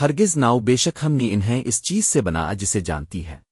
ہرگز ناؤ بے شک ہم نے انہیں اس چیز سے بنا جسے جانتی ہے۔